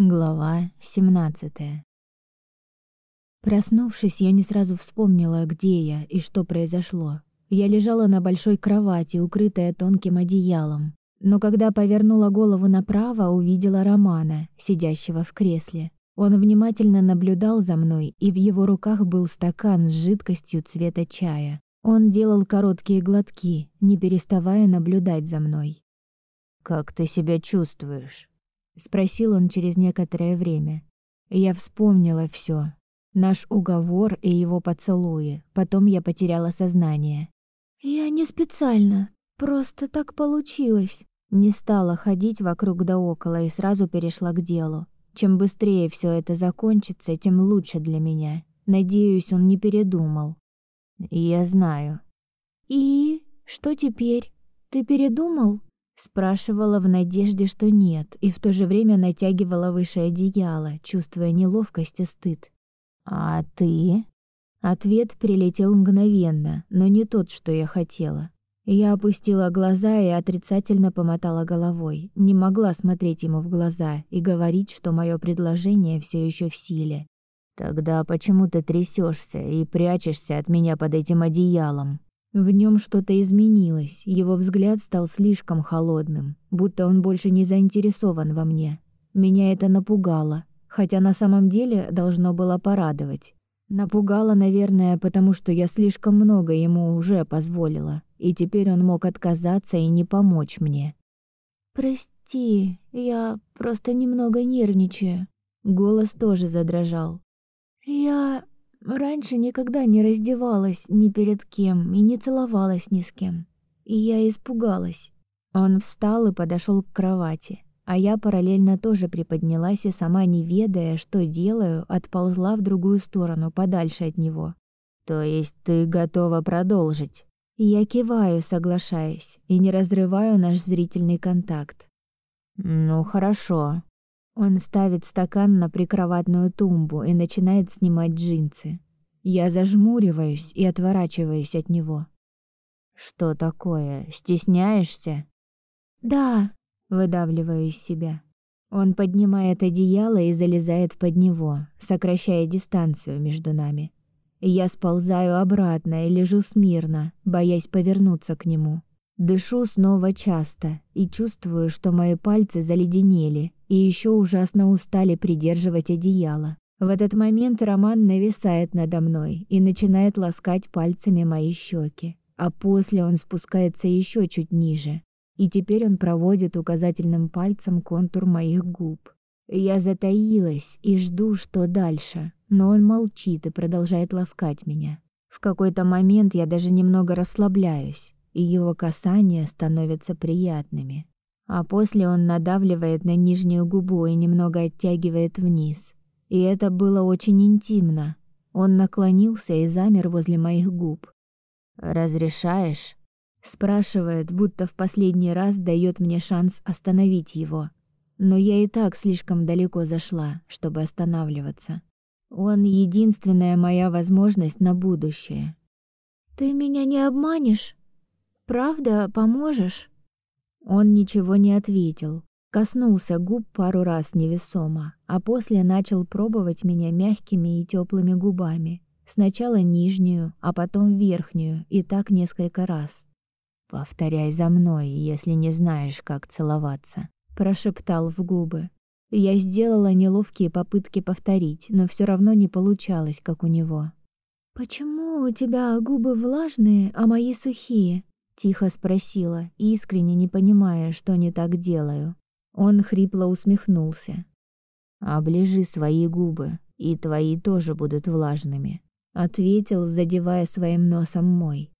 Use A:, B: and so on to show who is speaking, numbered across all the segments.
A: Глава 17. Проснувшись, я не сразу вспомнила, где я и что произошло. Я лежала на большой кровати, укрытая тонким одеялом. Но когда повернула голову направо, увидела Романа, сидящего в кресле. Он внимательно наблюдал за мной, и в его руках был стакан с жидкостью цвета чая. Он делал короткие глотки, не переставая наблюдать за мной.
B: «Как ты себя чувствуешь?»
A: Спросил он через некоторое время. Я вспомнила все: Наш уговор и его поцелуи. Потом я потеряла сознание.
C: Я не специально, просто так получилось.
A: Не стала ходить вокруг да около и сразу перешла к делу. Чем быстрее все это закончится, тем лучше для меня. Надеюсь, он не передумал.
B: Я знаю.
C: И что теперь? Ты передумал?
A: Спрашивала в надежде, что нет, и в то же время натягивала выше одеяло, чувствуя неловкость и стыд.
B: «А ты?»
A: Ответ прилетел мгновенно, но не тот, что я хотела. Я опустила глаза и отрицательно помотала головой. Не могла смотреть ему в глаза и говорить, что мое предложение все еще в силе.
B: «Тогда почему ты трясешься и прячешься от меня под этим одеялом?»
A: В нем что-то изменилось, его взгляд стал слишком холодным, будто он больше не заинтересован во мне. Меня это напугало, хотя на самом деле должно было порадовать. Напугало, наверное, потому что я слишком много ему уже позволила, и теперь он мог отказаться и не помочь мне.
C: «Прости, я просто немного нервничаю».
A: Голос тоже задрожал.
C: «Я Раньше никогда не раздевалась ни перед кем и не целовалась ни с кем. И я испугалась.
A: Он встал и подошел к кровати, а я параллельно тоже приподнялась и сама не ведая, что делаю, отползла в другую сторону, подальше от него.
B: То есть ты готова продолжить?
A: Я киваю, соглашаясь, и не разрываю наш зрительный контакт.
B: Ну, хорошо.
A: Он ставит стакан на прикроватную тумбу и начинает снимать джинсы. Я зажмуриваюсь и отворачиваюсь от него.
B: Что такое? Стесняешься?
C: Да,
A: выдавливаю из себя. Он поднимает одеяло и залезает под него, сокращая дистанцию между нами. Я сползаю обратно и лежу смирно, боясь повернуться к нему. Дышу снова часто и чувствую, что мои пальцы заледенели и еще ужасно устали придерживать одеяло. В этот момент Роман нависает надо мной и начинает ласкать пальцами мои щеки, а после он спускается еще чуть ниже, и теперь он проводит указательным пальцем контур моих губ. Я затаилась и жду, что дальше, но он молчит и продолжает ласкать меня. В какой-то момент я даже немного расслабляюсь, и его касания становятся приятными. А после он надавливает на нижнюю губу и немного оттягивает вниз. И это было очень интимно. Он наклонился и замер возле моих губ.
B: «Разрешаешь?»
A: Спрашивает, будто в последний раз дает мне шанс остановить его. Но я и так слишком далеко зашла, чтобы останавливаться. Он единственная моя возможность на будущее.
C: «Ты меня не обманешь?» Правда, поможешь?»
A: Он ничего не ответил, коснулся губ пару раз невесомо, а после начал пробовать меня мягкими и теплыми губами. Сначала нижнюю, а потом верхнюю, и так несколько раз.
B: «Повторяй за мной, если не знаешь, как целоваться», —
A: прошептал в губы. Я сделала неловкие попытки повторить, но все равно не получалось, как у него.
C: «Почему у тебя губы влажные, а мои сухие?»
A: Тихо спросила, искренне не понимая, что не так делаю. Он хрипло усмехнулся.
B: «Оближи свои губы, и твои тоже будут влажными», — ответил, задевая своим носом мой.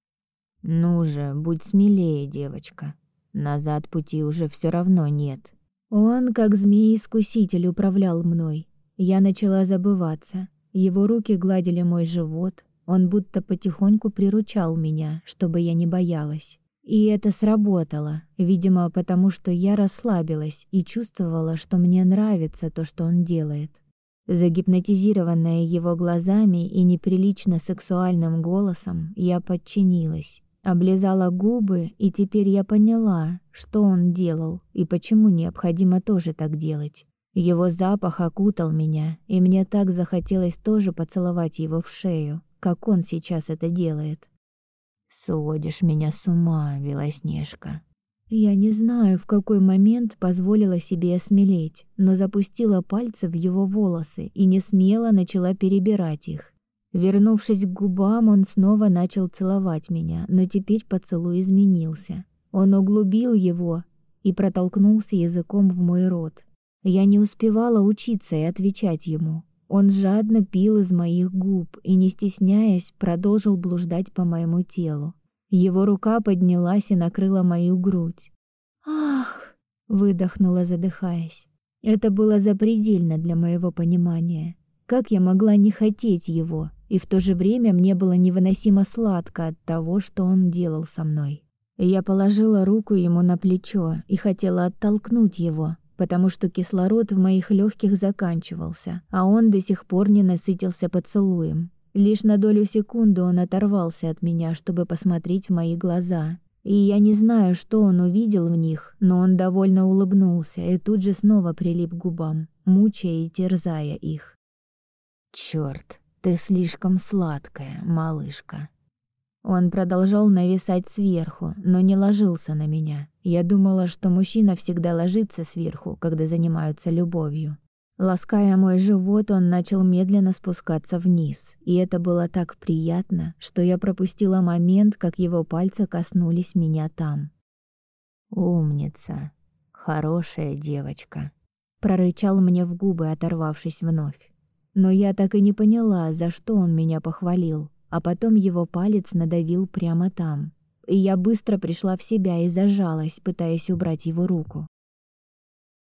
B: «Ну же, будь смелее, девочка. Назад пути уже все равно нет».
A: Он, как змей-искуситель, управлял мной. Я начала забываться. Его руки гладили мой живот, он будто потихоньку приручал меня, чтобы я не боялась. И это сработало, видимо, потому что я расслабилась и чувствовала, что мне нравится то, что он делает. Загипнотизированная его глазами и неприлично сексуальным голосом, я подчинилась. Облизала губы, и теперь я поняла, что он делал и почему необходимо тоже так делать. Его запах окутал меня, и мне так захотелось тоже поцеловать его в шею, как он сейчас это делает.
B: «Сводишь меня с ума, Белоснежка»,
A: я не знаю, в какой момент позволила себе осмелеть, но запустила пальцы в его волосы и не смело начала перебирать их. Вернувшись к губам, он снова начал целовать меня, но теперь поцелуй изменился. Он углубил его и протолкнулся языком в мой рот. Я не успевала учиться и отвечать ему. Он жадно пил из моих губ и, не стесняясь, продолжил блуждать по моему телу. Его рука поднялась и накрыла мою грудь. «Ах!» — выдохнула, задыхаясь. Это было запредельно для моего понимания. Как я могла не хотеть его, и в то же время мне было невыносимо сладко от того, что он делал со мной. Я положила руку ему на плечо и хотела оттолкнуть его, потому что кислород в моих легких заканчивался, а он до сих пор не насытился поцелуем. Лишь на долю секунды он оторвался от меня, чтобы посмотреть в мои глаза. И я не знаю, что он увидел в них, но он довольно улыбнулся и тут же снова прилип к губам, мучая и терзая их.
B: «Чёрт, ты слишком сладкая, малышка».
A: Он продолжал нависать сверху, но не ложился на меня. Я думала, что мужчина всегда ложится сверху, когда занимаются любовью. Лаская мой живот, он начал медленно спускаться вниз, и это было так приятно, что я пропустила момент, как его пальцы коснулись меня там.
B: «Умница, хорошая девочка», —
A: прорычал мне в губы, оторвавшись вновь. Но я так и не поняла, за что он меня похвалил, а потом его палец надавил прямо там. И я быстро пришла в себя и зажалась, пытаясь убрать его руку.